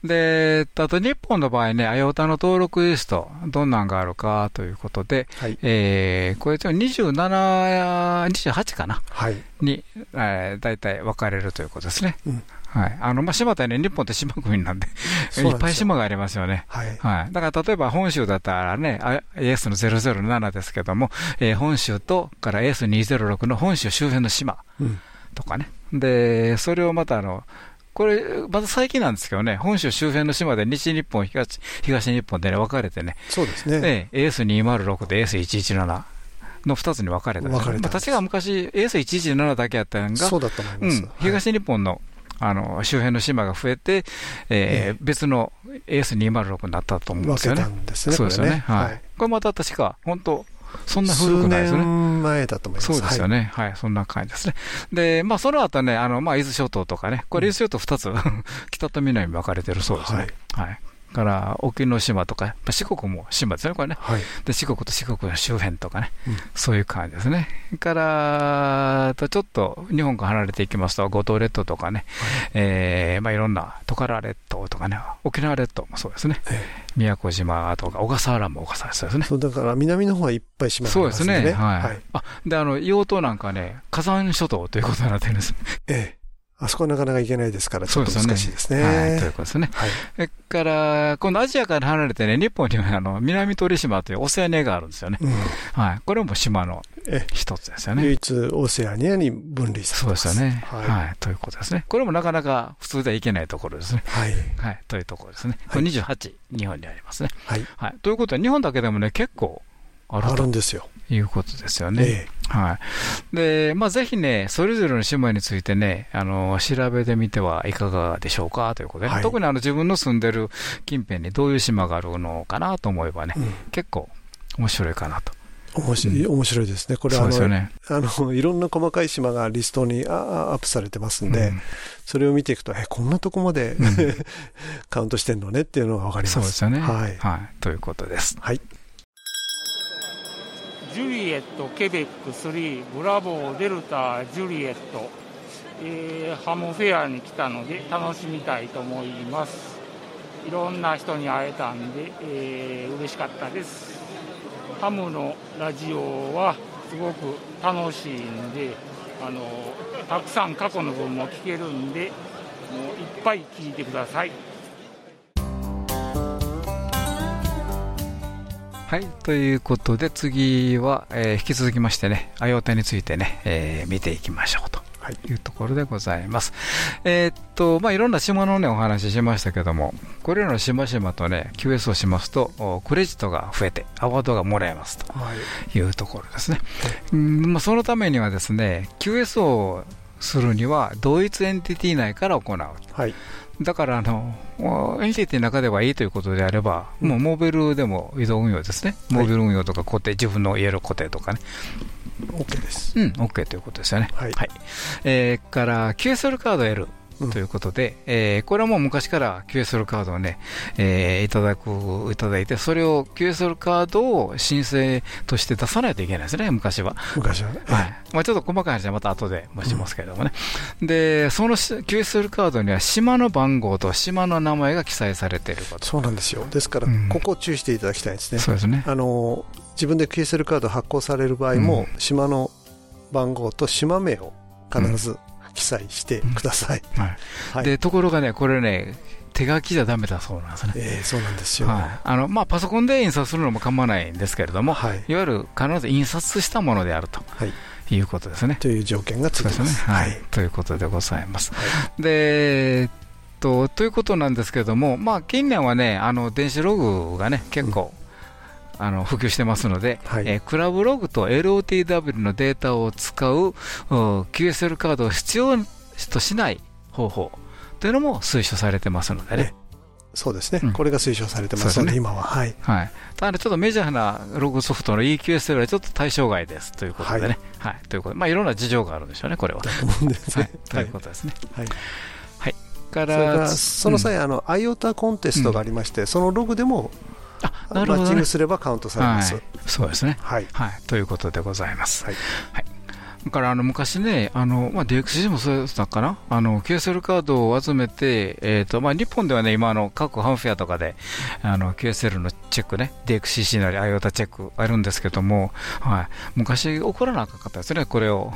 で、あと日本の場合ね、アヨタの登録リスト、どんなんがあるかということで、はい、えー、これ27、28かな、はい、に、えー、大体分かれるということですね。うん、はい。あの、まあ、島ってね、日本って島国なんでいっぱい島がありますよね。はい。はい。だから、例えば本州だったらね、AS の007ですけども、えー、本州とから AS206 の本州周辺の島とかね。うん、で、それをまたあの、これ、また最近なんですけどね、本州周辺の島で西日本、東東日本でね、分かれてね、そうですね。え AS206 と AS117。の2つに分かれた、ね、分かれた確か昔、AS117 だけやったのが、そうだと思います、うん、東日本のあの周辺の島が増えて、えー、別の AS206 になったと思うんですよね。ですねそうですよね。はい。これまた確か、本当そんな古くないですね。前だと思います。そうですよね。はい、はい、そんな感じですね。で、まあ、その後ね、あの、まあ、伊豆諸島とかね、これ伊豆諸島2つ、北と南に分かれてるそうですね。はい、はいから沖ノ島とか、四国も島ですね、これね、はい、で四国と四国の周辺とかね、うん、そういう感じですね。からちょっと日本から離れていきますと、五島列島とかね、はい、えー、まあ、いろんなトカラ列島とかね、沖縄列島もそうですね、えー、宮古島とか小笠原も小笠原ですね。そうだから南の方はいっぱい島がありますね。そうですね、はい、はい、あであの硫黄島なんかね、火山諸島ということになってるんです。ええあそこはなかなか行けないですから、ちょっと難しいですね。はい、ということですね。はい。それから、今度アジアから離れてね、日本にはあの南鳥島というオセアニアがあるんですよね。うん、はい。これも島の一つですよね。唯一オセアニアに分類されてます。そうですよね。はい、はい。ということですね。これもなかなか普通では行けないところですね。はい。はい。というところですね。これ28、日本にありますね。はい。はい。ということは、日本だけでもね、結構あるあるんですよ。いうことですよね。ええ、はい。で、まあ、ぜひね、それぞれの島についてね、あの、調べてみてはいかがでしょうかということで、はい、特にあの自分の住んでる近辺にどういう島があるのかなと思えばね、うん、結構面白いかなと。面白い,、面白いですね。これはあの、ね、あの、いろんな細かい島がリストにアップされてますんで、うん、それを見ていくと、え、こんなとこまで、うん、カウントしてんのねっていうのがわかります。そうですよね。はい。はい。ということです。はい。ジュリエット、ケベック3、ブラボー、デルタ、ジュリエット、えー、ハムフェアに来たので楽しみたいと思います。いろんな人に会えたんで、えー、嬉しかったです。ハムのラジオはすごく楽しいんで、あのたくさん過去の分も聞けるんで、もういっぱい聞いてください。はい、ということで次は、えー、引き続きましてね、あよたについてね、えー、見ていきましょうと。いうところでございます。えー、っと、まあ、いろんな島のね、お話ししましたけども、これらの島々とね、QS をしますと、クレジットが増えて、アワードがもらえますというところですね。はい、まあ、そのためにはですね、QS をするには、同一エンティティ内から行う。はいだからあの、エンティティの中ではいいということであれば、もうモービルでも移動運用ですね、モービル運用とか固定、自分の家の固定とかね。OK です。うん、OK ということですよね。はい。はい、えー、から、QSL カード L。ということで、うん、えー、これはもう昔から QSL カードをね、えー、いただく、いただいて、それを QSL カードを申請として出さないといけないですね、昔は。昔は、はい。まあ、ちょっと細かい話はまた後で申しますけれどもね。うん、で、その QSL カードには島の番号と島の名前が記載されていること。そうなんですよ。ですから、ここを注意していただきたいですね。そうですね。あの、自分で QSL カード発行される場合も、島の番号と島名を必ず記載してください。はい、でところがね、これね、手書きじゃだめだそうなんですね。えー、そうなんですよ、はい、あのまあ、パソコンで印刷するのも構わないんですけれども、はい、いわゆる必ず印刷したものであると。はいいうことですね。という条件がつきます。ね、はい、ということでございます。はい、で、と、ということなんですけれども、まあ、近年はね、あの電子ログがね、結構、あの普及してますので、はい、えー、クラブログと LOTW のデータを使う QSL カードを必要としない方法というのも推奨されてますのでね。そうですね、うん、これが推奨されてますので、ね、今は、はい、はい、ただ、ちょっとメジャーなログソフトの EQSL はちょっと対象外ですということでね、はい、はい、ということで、まあ、いろんな事情があるんでしょうね、これは。とい。うことですね。はい。はい。からその際、あの IOTA コンテストがありまして、そのログでもあなるほど、ね、マッチングすればカウントされます。はい、そうですね、はい、はい。ということでございます。はい。はいだからあの昔ね、あのまあ、DXC もそうだったかな、あの QSL カードを集めて、えーとまあ、日本ではね、今、の各ハンフェアとかであの QSL のチェックね、DXCC なり IOTA チェックあるんですけども、はい、昔、起こらなかったですね、これを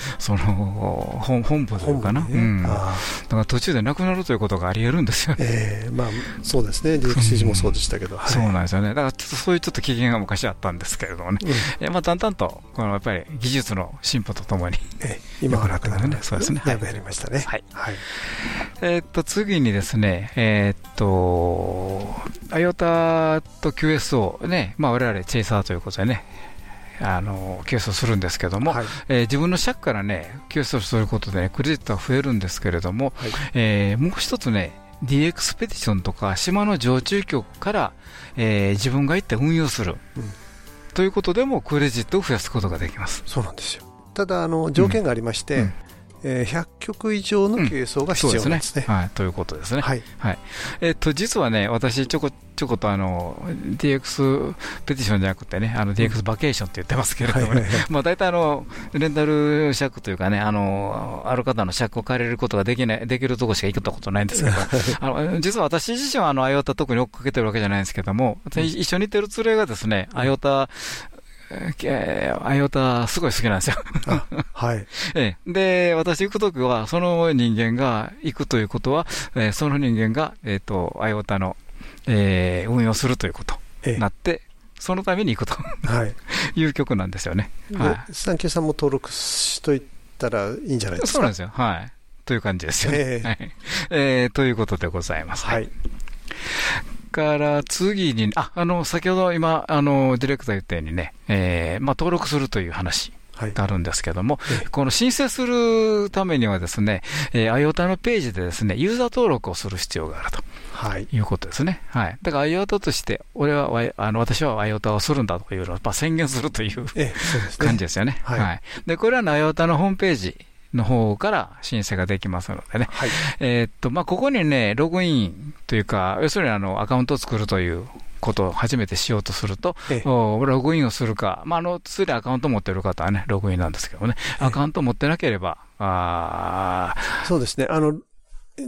その本本部というかな、ね、うん、だから途中でなくなるということがあり得るんですよ。ね。えー、まあ、そうですね、DXCG もそうでしたけど、はい、そうなんですよね、だからちょっとそういうちょっと危険が昔あったんですけれどもね、うん、まあ、だんだんとこのやっぱり技術の進歩とともに、えー、今はなくなるね、そうですね、だいぶやりましたね。はい、はい、えー、っと次にですね、えー、っと、IOTA と QSO ね、まあ、我々チェイサーということでね、あのケースをするんですけども、はい、えー、自分の借からね、ケースをすることで、ね、クレジットは増えるんですけれども、はい、えー、もう一つね、D エクスペディションとか島の常駐局から、えー、自分が行って運用する、うん、ということでもクレジットを増やすことができます。そうなんですよ。ただあの条件がありまして、うんうんえー、100曲以上の軽装が必要なんですね。うん、すねはい、ということですね。はい。はい、えっ、と、実はね、私、ちょこちょことあの DX ペティションじゃなくてね、あの DX バケーションって言ってますけれどもね、まあ大体あの、レンタル尺というかね、あの、ある方の尺を借りることができない、できるとこしか行ったことないんですけど、あの実は私自身はあの、アイオタ特に追っかけてるわけじゃないんですけども、一緒にいてる連れがですね、アイオタえー、アイオタすごい好きなんですよはい。ええ、で、私行くときは、その人間が行くということは、えー、その人間が、えっ、ー、と、アイオタの、えー、運用するということになって、ええ、そのために行くと、はい、いう曲なんですよね。はい。サンキューさんも登録しといたらいいんじゃないですか？そうなんですよ。はい。という感じですよね。えー、はいえー、ということでございます。はいから次に、あ、あの、先ほど今、あの、ディレクター言ったようにね、えー、まあ、登録するという話。があるんですけども、はい、この申請するためにはですね、えー、IOTA のページでですね、ユーザー登録をする必要があると。はい、いうことですね。はい。だから IOTA として、俺は、あの、私は IOTA をするんだというのを、まあ、宣言するという、ええ、感じですよね。はい、はい。で、これは IOTA のホームページの方から申請ができますのでね。はい、えっと、まあ、ここにね、ログインというか、要するにあの、アカウントを作るということを初めてしようとすると、ええ、ログインをするか、まあ、あの、すでにアカウント持ってる方はね、ログインなんですけどね、アカウント持ってなければ、あそうですね。あの、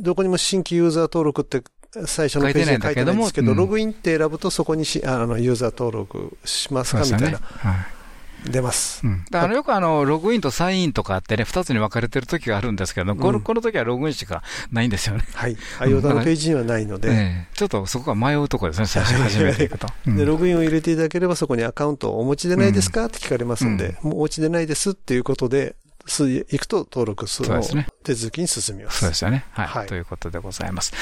どこにも新規ユーザー登録って最初のページに書いてないんですけど、うん、ログインって選ぶとそこにしあのユーザー登録しますかみたいな。はい出ます。うん、だからよくあの、ログインとサインとかってね、二つに分かれてる時があるんですけど、うん、この、この時はログインしかないんですよね。はい。IOTA のページにはないので。えー、ちょっとそこが迷うところですね、最初始めていくと。で、ログインを入れていただければ、そこにアカウントをお持ちでないですかって聞かれますんで、もうお持ちでないですっていうことで、す行くと登録する手続きに進みます。そうですよね。はい。はい、ということでございます。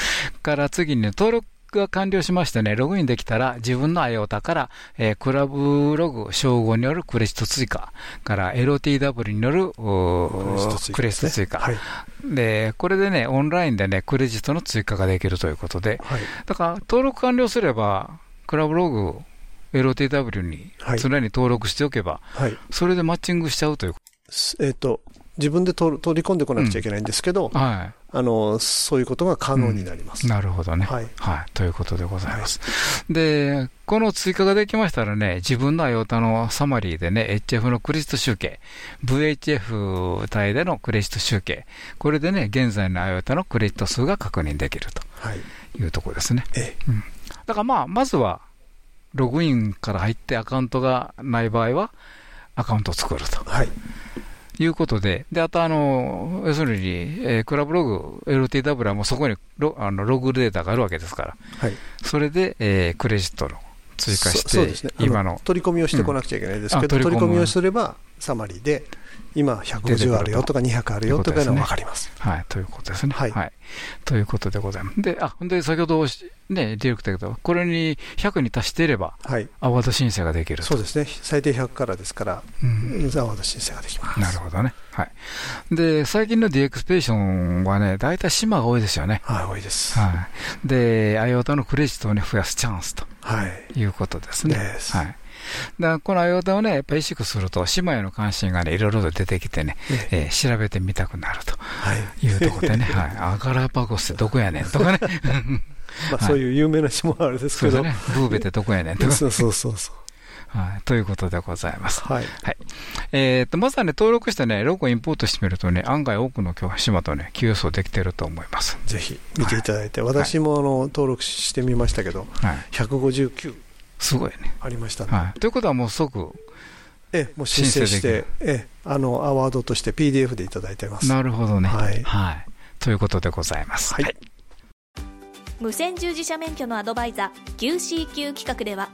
から次に、ね、登録が完了しましてね、ログインできたら、自分の IOTA から、えー、クラブログ称号によるクレジット追加から LTW によるクレジット追加、はい、で、これでね、オンラインでね、クレジットの追加ができるということで、はい、だから登録完了すれば、クラブログ LTW に常に登録しておけば、はい、それでマッチングしちゃうという。えっ、ー、と、自分で取り込んでこなくちゃいけないんですけど、うん、はい、あのそういうことが可能になります、うん、なるほどね、はい、はい、ということでございます。はい、で、この追加ができましたらね、自分の IOTA のサマリーでね、HF のクレジット集計、VHF 帯でのクレジット集計、これでね、現在の IOTA のクレジット数が確認できるとい。うところですね。はい、うん、だからまあ、まずは、ログインから入ってアカウントがない場合は、アカウントを作ると。はいいうことで、で、あとあの、要するに、えー、クラブログ、LTW はもうそこにロあのログデータがあるわけですから、はい、それで、えー、クレジットの追加して、そうですね、今の。取り込みをしてこなくちゃいけないですけど、うん、取り込みをすれば、サマリーで、今150あるよとか200あるよとかいうのが分かります。はい、ということですね。はい。はい、ということでございます。で、あ、ほんで、先ほど、ね、ディレクターけど、これに100に達していれば、はい、アワード申請ができるそうですね。最低100からですから、うん、アワード申請ができます。なるほどね。はい。で、最近の DXpedition はね、大体島が多いですよね。はい、多いです。はい。で、IOTA のクレジットをね、増やすチャンスと。はい。いうことですね。はい。だこの IOTA をね、やっぱり意識すると、島への関心がね、いろいろと出てきてね、えー、調べてみたくなるというところでね、はい、アガラパゴスってどこやねんとかね。まあ、そういう有名な島はあれですけど、ね、ブーベってどこやねんとか。そうそうそうそう。はい、ということでございます。はい。はい。えっ、と、まずはね、登録してね、ロゴインポートしてみるとね、案外多くの島とね、QS できてると思います。ぜひ見ていただいて、はい、私もあの登録してみましたけど、はい、159。すごいね。ありましたね。はい。ということはもう即、ええ、もう申請して、ええ、あのアワードとして PDF でいただいてます。なるほどね。はい。はい、ということでございます。はい、はい、無線従事者免許のアドバイザー QCQ 企画では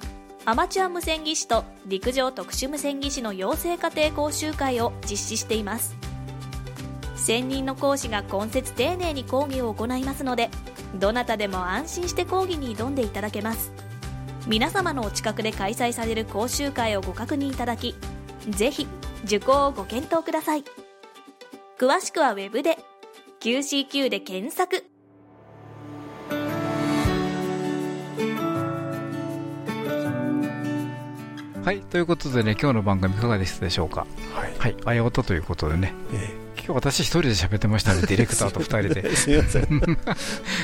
アマチュア無線技師と陸上特殊無線技師の養成家庭講習会を実施しています専任の講師が今節丁寧に講義を行いますのでどなたでも安心して講義に挑んでいただけます皆様のお近くで開催される講習会をご確認いただきぜひ受講をご検討ください詳しくは Web で QCQ で検索はい、ということでね、今日の番組いかがでしたでしょうか？はい、はい、あやおとということでね。えー今日私一人で喋ってましたね、ディレクターと二人で。すみません。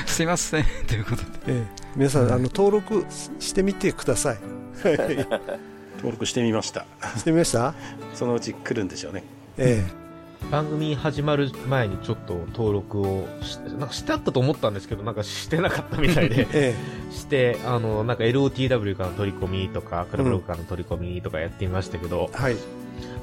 すみません。ということで。ええ、皆さん、あの、登録してみてください。登録してみました。してみました？そのうち来るんでしょうね。ええ。番組始まる前にちょっと登録をしなんかしてあったと思ったんですけどなんかしてなかったみたいで、ええ、してあのなんか LOTW からの取り込みとかクラブログからの取り込みとかやってみましたけど、うん、はい、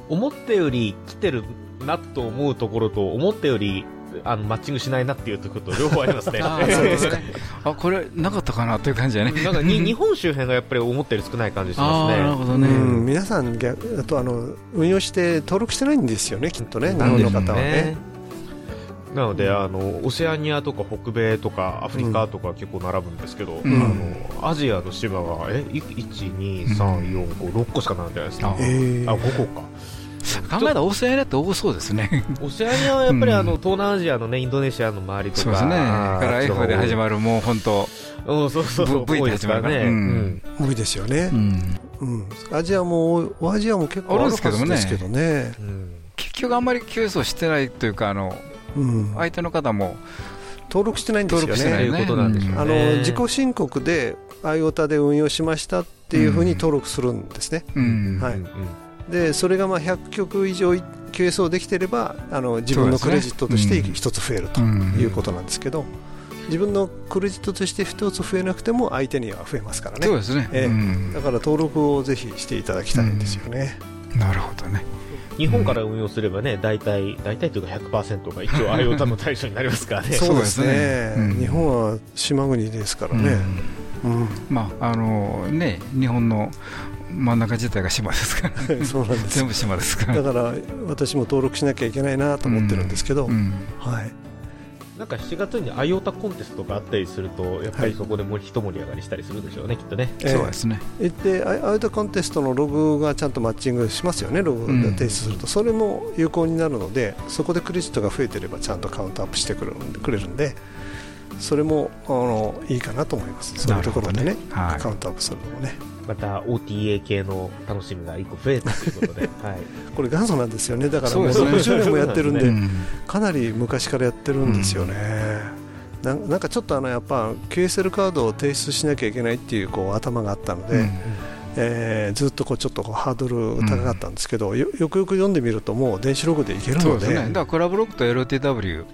思ったより来てるなと思うところと思ったよりあのマッチングしないなっていうところと両方ありますね。あ あこれなかったかなという感じだね。なんかに 日本周辺がやっぱり思ったより少ない感じしますね。なるほどね。皆さんあとあの運用して登録してないんですよねきっとね日本の方はね。なのであのオセアニアとか北米とかアフリカとか結構並ぶんですけど、うん、あのアジアの島がえ1、2、3、4、5、6個しか並んでないですね。あ、5個か。考えたらオセアニアって多そうですね。オセアニアはやっぱりあの、東南アジアのね、インドネシアの周りとか。そうですね。から F で始まる、もう本当。うん、そうそう。V で始まるね。多いですよね。うん。アジアも、アジアも結構あるんですけどね。結局あんまり QS してないというか、あの、相手の方も、登録してないんですよね。いうことなんでしょうね。あの自己申告で IOTA で運用しましたっていうふうに登録するんですね。はい。でそれがまあ100曲以上 QSO できてればあの自分のクレジットとして1つ増えるということなんですけど、自分のクレジットとして1つ増えなくても相手には増えますからね。そうですね、えー、だから登録をぜひしていただきたいんですよね、なるほどね。日本から運用すればね、大体、大体というか100%が一応 IOTA の対象になりますからね。そうですね、日本は島国ですからね。まああのね、日本の真ん中自体が島ですから。そうなんです。全部島ですから。だから私も登録しなきゃいけないなと思ってるんですけど、うんはい、なんか7月にアイオタコンテストがあったりするとやっぱりそこでも一盛り上がりしたりするでしょうね、はい、きっとね、えー、そうですね。でアイオタコンテストのログがちゃんとマッチングしますよねログが提出すると、うん、それも有効になるのでそこでクレジットが増えてればちゃんとカウントアップしてくるくれるんでそれもあのいいかなと思います。そういうところでね、ね。はい、カウントアップするのもねまた OTA 系の楽しみが1個増えたということで、はい、これ元祖なんですよね。だからもう60年もやってるんで、ね、かなり昔からやってるんですよね、うん、なんかちょっとあのやっぱ QSL カードを提出しなきゃいけないっていうこう頭があったので、うん。えー、ずっとこうちょっとハードル高かったんですけど、うん、よよくよく読んでみるともう電子ログでいけるので。で、ね、だからクラブロックと LTW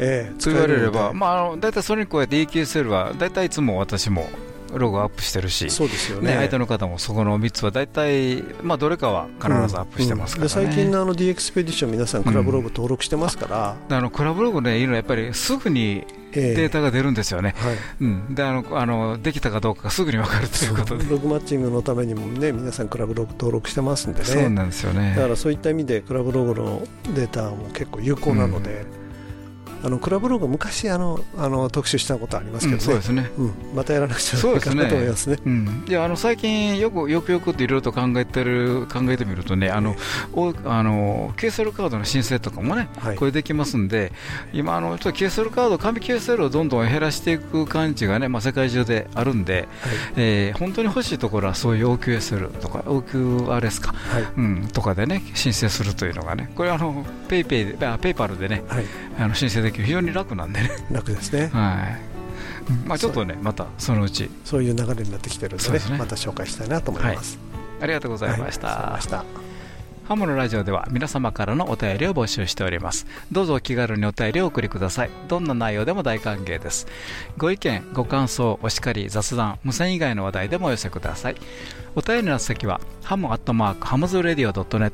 えー、言われれば、まあ、あの大体それに加えて EQSL は大体いつも私もロゴアップしてるし、そうですよね、相手の方もそこの3つは大体、まあ、どれかは必ずアップしてますから、ね。うん。うん、最近のあの D エクスペディション、皆さん、クラブログ登録してますから、うん、あのクラブログね、いいのはやっぱりすぐにデータが出るんですよね、えーはい。うん、であのあのできたかどうかがすぐに分かるということで、ログマッチングのためにもね、皆さん、クラブログ登録してますんでね、そうなんですよね。だからそういった意味で、クラブログのデータも結構有効なので。あの Club Log 昔あのあの特集したことありますけど、ね、そうですね、うん、またやらなくちゃいけないかなと思いますね。うん、いやあの最近よくよくよくっていろいろと考えてる考えてみるとねあの、おあの KSL カードの申請とかもね、はい、これできますんで今あのちょっと KSL カード紙 KSL をどんどん減らしていく感じがねまあ世界中であるんで、はい、えー、本当に欲しいところはそういう OQSL とか OQRS か、はい、うんとかでね申請するというのがねこれあのペイペイ PayPal でね、はい、あの申請できる。非常に楽なんでね。楽ですね。はい。まあちょっとねまたそのうち。そういう流れになってきてるんでね、ね、また紹介したいなと思います、はい、ありがとうございました、はい、ハムのラジオでは皆様からのお便りを募集しております。どうぞお気軽にお便りをお送りください。どんな内容でも大歓迎です。ご意見、ご感想、お叱り、雑談、無線以外の話題でもお寄せください。お便りの先は、ハムアットマークハムズラディオ .net、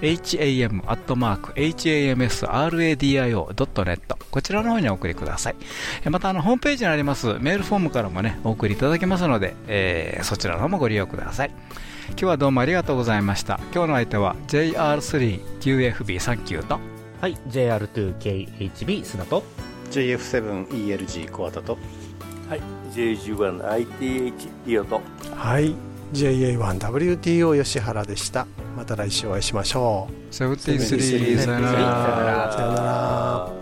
ham アットマーク hamsradio.net こちらの方にお送りください。また、あの、ホームページにありますメールフォームからもね、お送りいただけますので、えー、そちらの方もご利用ください。今日はどうもありがとうございました。今日の相手は JR3QFB39 と。はい JR2KHB 砂と。JF7ELG 小畑と。はい J11ITH リオと。はい JA1WTO 吉原でした。また来週お会いしましょう。73さよなら。さよなら。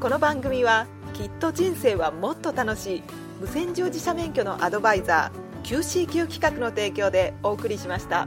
この番組はきっと人生はもっと楽しい。無線乗自社免許のアドバイザー QCQ 企画の提供でお送りしました。